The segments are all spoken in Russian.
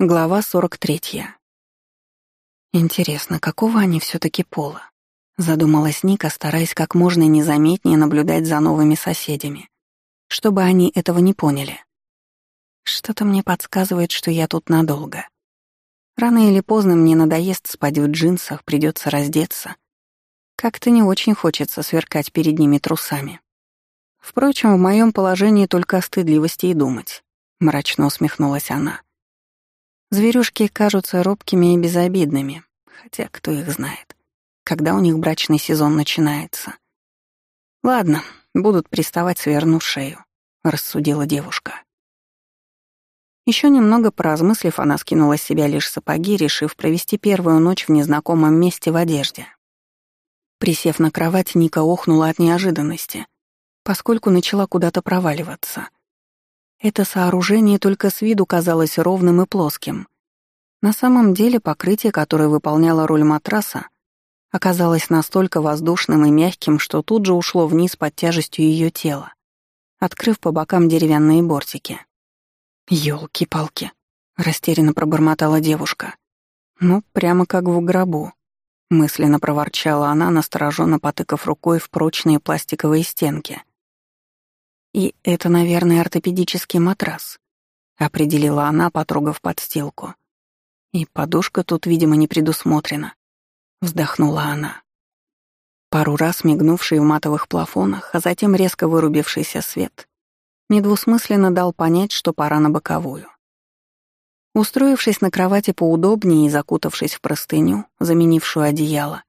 Глава 43. Интересно, какого они все таки пола? Задумалась Ника, стараясь как можно незаметнее наблюдать за новыми соседями, чтобы они этого не поняли. Что-то мне подсказывает, что я тут надолго. Рано или поздно мне надоест спать в джинсах, придется раздеться. Как-то не очень хочется сверкать перед ними трусами. Впрочем, в моем положении только о стыдливости и думать, мрачно усмехнулась она. Зверюшки кажутся робкими и безобидными, хотя кто их знает, когда у них брачный сезон начинается. «Ладно, будут приставать, сверну шею», — рассудила девушка. Еще немного поразмыслив, она скинула с себя лишь сапоги, решив провести первую ночь в незнакомом месте в одежде. Присев на кровать, Ника охнула от неожиданности, поскольку начала куда-то проваливаться — это сооружение только с виду казалось ровным и плоским. На самом деле покрытие, которое выполняло роль матраса, оказалось настолько воздушным и мягким, что тут же ушло вниз под тяжестью ее тела, открыв по бокам деревянные бортики. «Ёлки-палки!» — растерянно пробормотала девушка. «Ну, прямо как в гробу», — мысленно проворчала она, настороженно потыкав рукой в прочные пластиковые стенки. И это, наверное, ортопедический матрас, определила она, потрогав подстилку. И подушка тут, видимо, не предусмотрена. Вздохнула она. Пару раз мигнувший в матовых плафонах, а затем резко вырубившийся свет, недвусмысленно дал понять, что пора на боковую. Устроившись на кровати поудобнее и закутавшись в простыню, заменившую одеяло,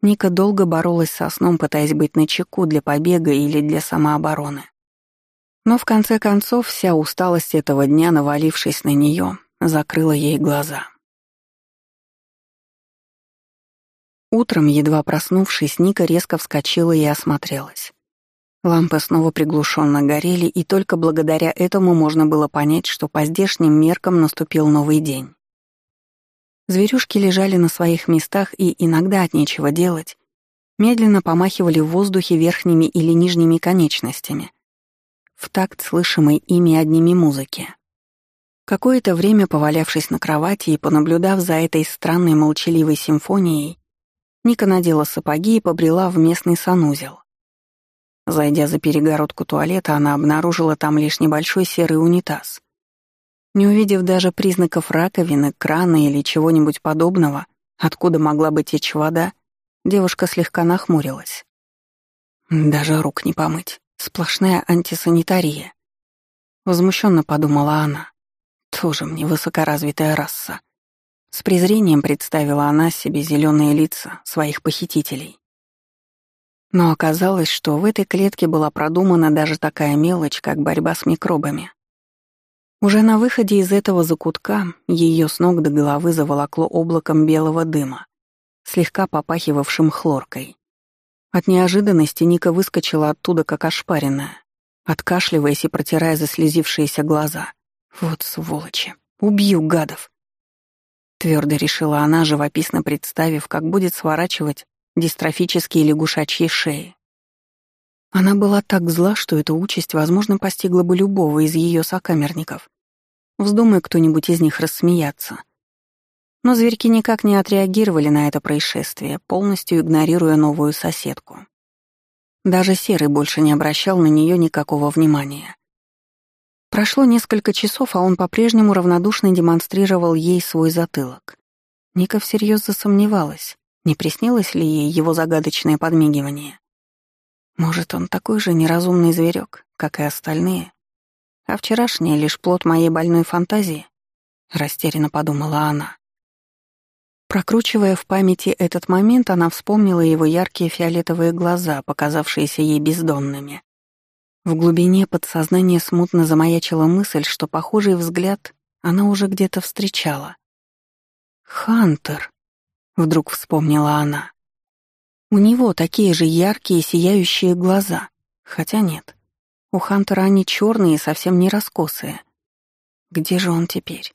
Ника долго боролась со сном, пытаясь быть начеку для побега или для самообороны. Но в конце концов вся усталость этого дня, навалившись на нее, закрыла ей глаза. Утром, едва проснувшись, Ника резко вскочила и осмотрелась. Лампы снова приглушенно горели, и только благодаря этому можно было понять, что по здешним меркам наступил новый день. Зверюшки лежали на своих местах и иногда от нечего делать, медленно помахивали в воздухе верхними или нижними конечностями, в такт слышимой ими одними музыки. Какое-то время повалявшись на кровати и понаблюдав за этой странной молчаливой симфонией, Ника надела сапоги и побрела в местный санузел. Зайдя за перегородку туалета, она обнаружила там лишь небольшой серый унитаз. Не увидев даже признаков раковины, крана или чего-нибудь подобного, откуда могла бы течь вода, девушка слегка нахмурилась. Даже рук не помыть. Сплошная антисанитария. Возмущенно подумала она. Тоже мне высокоразвитая раса. С презрением представила она себе зеленые лица своих похитителей. Но оказалось, что в этой клетке была продумана даже такая мелочь, как борьба с микробами. Уже на выходе из этого закутка ее с ног до головы заволокло облаком белого дыма, слегка попахивавшим хлоркой. От неожиданности Ника выскочила оттуда, как ошпаренная, откашливаясь и протирая заслезившиеся глаза. «Вот сволочи! Убью гадов!» Твердо решила она, живописно представив, как будет сворачивать дистрофические лягушачьи шеи. Она была так зла, что эта участь, возможно, постигла бы любого из ее сокамерников. Вздумай кто-нибудь из них рассмеяться. Но зверьки никак не отреагировали на это происшествие, полностью игнорируя новую соседку. Даже Серый больше не обращал на нее никакого внимания. Прошло несколько часов, а он по-прежнему равнодушно демонстрировал ей свой затылок. Ника всерьез засомневалась, не приснилось ли ей его загадочное подмигивание. Может, он такой же неразумный зверек, как и остальные? А вчерашнее лишь плод моей больной фантазии? Растерянно подумала она. Прокручивая в памяти этот момент, она вспомнила его яркие фиолетовые глаза, показавшиеся ей бездонными. В глубине подсознания смутно замаячила мысль, что похожий взгляд она уже где-то встречала. «Хантер», — вдруг вспомнила она. У него такие же яркие сияющие глаза. Хотя нет. У Хантера они черные и совсем не раскосые. Где же он теперь?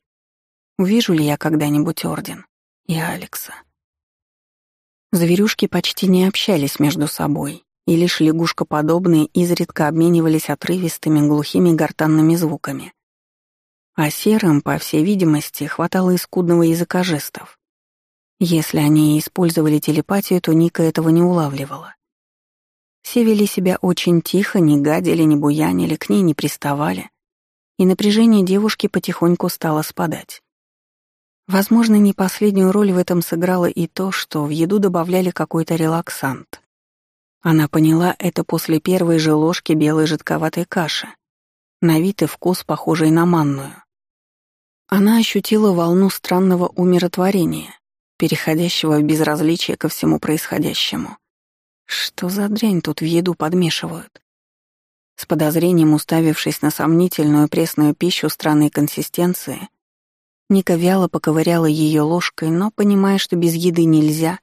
Увижу ли я когда-нибудь Орден и Алекса? Зверюшки почти не общались между собой, и лишь лягушкоподобные изредка обменивались отрывистыми глухими гортанными звуками. а серым, по всей видимости, хватало и скудного языка жестов. Если они использовали телепатию, то Ника этого не улавливала. Все вели себя очень тихо, не гадили, не буянили, к ней не приставали, и напряжение девушки потихоньку стало спадать. Возможно, не последнюю роль в этом сыграло и то, что в еду добавляли какой-то релаксант. Она поняла это после первой же ложки белой жидковатой каши, на вид и вкус похожий на манную. Она ощутила волну странного умиротворения, переходящего в безразличие ко всему происходящему. Что за дрянь тут в еду подмешивают? С подозрением уставившись на сомнительную пресную пищу странной консистенции, Ника вяло поковыряла ее ложкой, но, понимая, что без еды нельзя,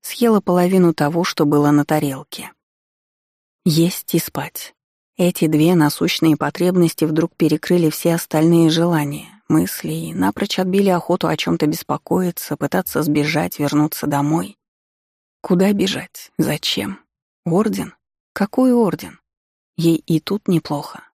съела половину того, что было на тарелке. Есть и спать. Эти две насущные потребности вдруг перекрыли все остальные желания, мысли и напрочь отбили охоту о чем то беспокоиться, пытаться сбежать, вернуться домой. Куда бежать? Зачем? Орден? Какой орден? Ей и тут неплохо.